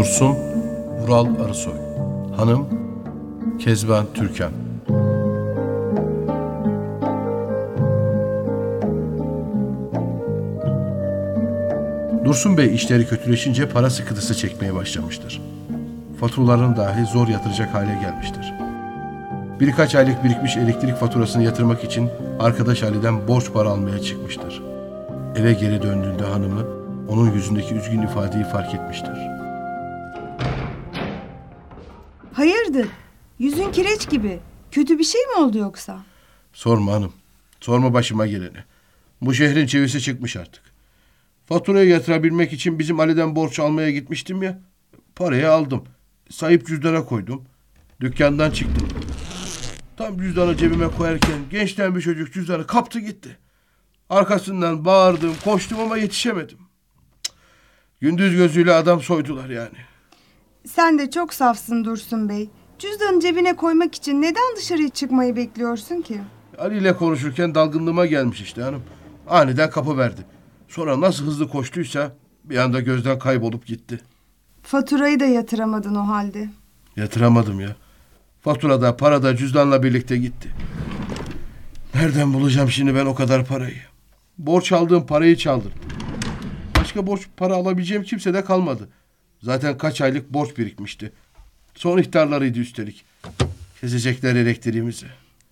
Dursun Vural Arısoy Hanım Kezban Türkan Dursun Bey işleri kötüleşince para sıkıntısı çekmeye başlamıştır. Faturaların dahi zor yatıracak hale gelmiştir. Birkaç aylık birikmiş elektrik faturasını yatırmak için arkadaş Ali'den borç para almaya çıkmıştır. Eve geri döndüğünde hanımı onun yüzündeki üzgün ifadeyi fark etmiştir. Hayırdır? Yüzün kireç gibi. Kötü bir şey mi oldu yoksa? Sorma hanım. Sorma başıma geleni. Bu şehrin çevisi çıkmış artık. Faturayı yatırabilmek için bizim Ali'den borç almaya gitmiştim ya. Parayı aldım. Sayıp cüzdana koydum. Dükkandan çıktım. Tam cüzdanı cebime koyarken gençten bir çocuk cüzdanı kaptı gitti. Arkasından bağırdım, koştum ama yetişemedim. Cık. Gündüz gözüyle adam soydular yani. Sen de çok safsın Dursun Bey. Cüzdanı cebine koymak için neden dışarıya çıkmayı bekliyorsun ki? Ali ile konuşurken dalgınlığıma gelmiş işte hanım. Aniden kapı verdi. Sonra nasıl hızlı koştuysa bir anda gözden kaybolup gitti. Faturayı da yatıramadın o halde. Yatıramadım ya. Faturada, parada, cüzdanla birlikte gitti. Nereden bulacağım şimdi ben o kadar parayı? Borç aldığım parayı çaldım. Başka borç para alabileceğim kimse de kalmadı. Zaten kaç aylık borç birikmişti. Son ihtarlarıydı üstelik. Kesecekler elektriğimizi.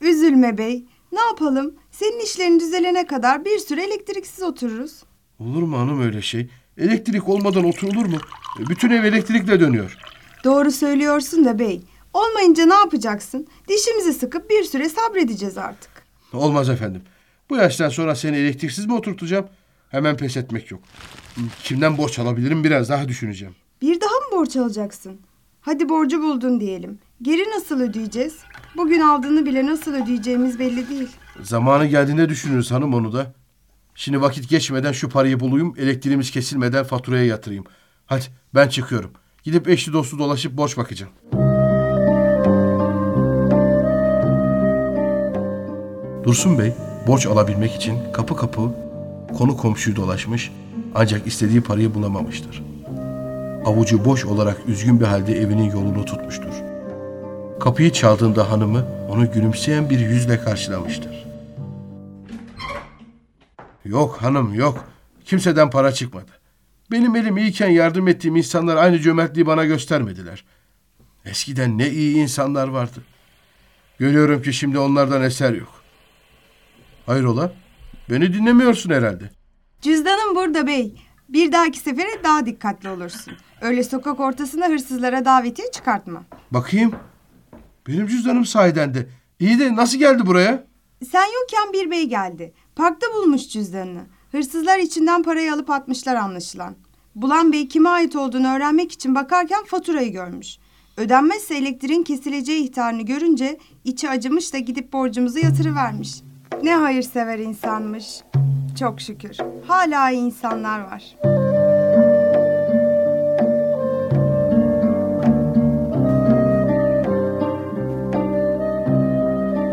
Üzülme bey. Ne yapalım? Senin işlerin düzelene kadar bir süre elektriksiz otururuz. Olur mu hanım öyle şey? Elektrik olmadan oturulur mu? Bütün ev elektrikle dönüyor. Doğru söylüyorsun da bey. Olmayınca ne yapacaksın? Dişimizi sıkıp bir süre sabredeceğiz artık. Olmaz efendim. Bu yaştan sonra seni elektriksiz mi oturtacağım? Hemen pes etmek yok. Kimden borç alabilirim biraz daha düşüneceğim. Bir daha mı borç alacaksın? Hadi borcu buldun diyelim. Geri nasıl ödeyeceğiz? Bugün aldığını bile nasıl ödeyeceğimiz belli değil. Zamanı geldiğinde düşünürüz hanım onu da. Şimdi vakit geçmeden şu parayı bulayım, elektriğimiz kesilmeden faturaya yatırayım. Hadi ben çıkıyorum. Gidip eşli dostu dolaşıp borç bakacağım. Dursun Bey borç alabilmek için kapı kapı konu komşuyu dolaşmış ancak istediği parayı bulamamıştır. Avucu boş olarak üzgün bir halde evinin yolunu tutmuştur. Kapıyı çaldığında hanımı onu gülümseyen bir yüzle karşılamıştır. Yok hanım yok. Kimseden para çıkmadı. Benim elim iyiyken yardım ettiğim insanlar aynı cömertliği bana göstermediler. Eskiden ne iyi insanlar vardı. Görüyorum ki şimdi onlardan eser yok. Hayrola? Beni dinlemiyorsun herhalde. Cüzdanım burada bey. Bir dahaki sefere daha dikkatli olursun. Öyle sokak ortasında hırsızlara davetiye çıkartma. Bakayım. Benim cüzdanım sahiden de. İyi de nasıl geldi buraya? Sen yokken bir bey geldi. Parkta bulmuş cüzdanını. Hırsızlar içinden parayı alıp atmışlar anlaşılan. Bulan bey kime ait olduğunu öğrenmek için bakarken faturayı görmüş. Ödenmezse elektriğin kesileceği ihtarını görünce içi acımış da gidip borcumuzu yatırıvermiş. Ne hayırsever insanmış. Çok şükür. Hala iyi insanlar var.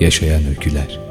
yaşayan öyküler.